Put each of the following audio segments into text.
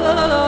la la la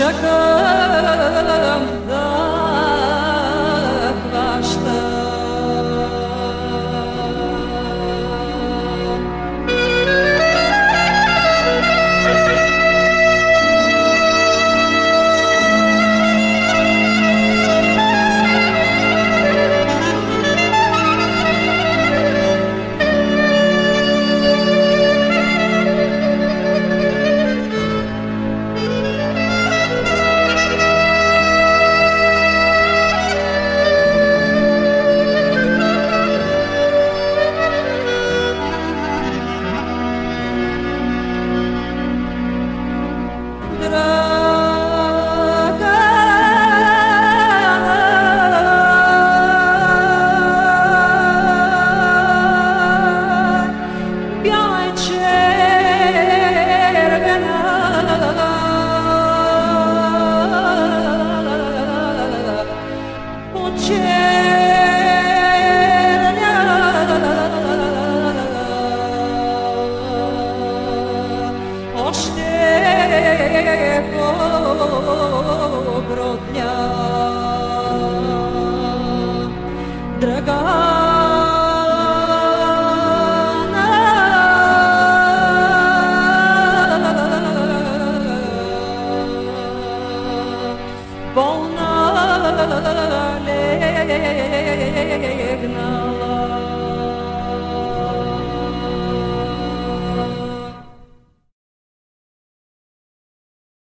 شكرا porodnia Draga Bona legna